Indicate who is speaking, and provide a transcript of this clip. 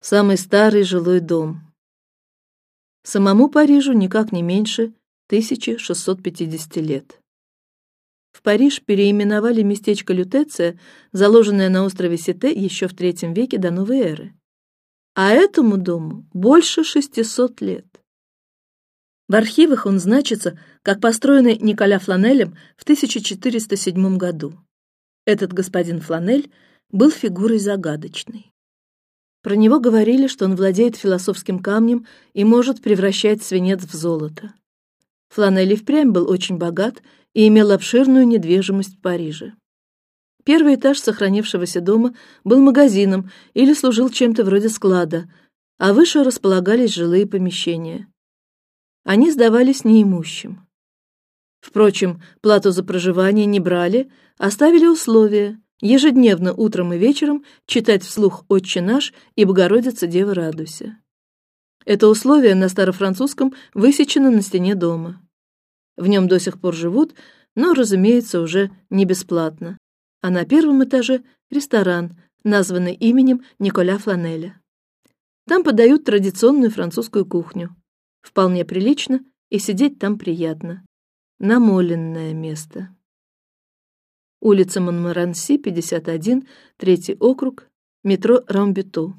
Speaker 1: самый старый жилой дом. Самому Парижу никак не меньше 1650 лет. В Париж переименовали местечко Лютеция, заложенное на острове Сите еще в третьем веке до новой эры, а этому дому больше 600 лет. В архивах он значится как построенный Николя Фланелем в 1407 году. Этот господин Фланель был фигурой загадочной. Про него говорили, что он владеет философским камнем и может превращать свинец в золото. Фланель впрямь был очень богат и имел обширную недвижимость в Париже. Первый этаж сохранившегося дома был магазином или служил чем-то вроде склада, а выше располагались жилые помещения. Они сдавались неимущим. Впрочем, плату за проживание не брали, оставили условия ежедневно утром и вечером читать вслух Отче наш и Богородица Дева радуйся. Это условие на старофранцузском высечено на стене дома. В нем до сих пор живут, но, разумеется, уже не бесплатно. А на первом этаже ресторан, названный именем Николя Фланеля. Там подают традиционную французскую кухню. Вполне прилично и сидеть там приятно. Намоленное место. Улица Монмаранси, 51, третий округ, метро Рамбюту.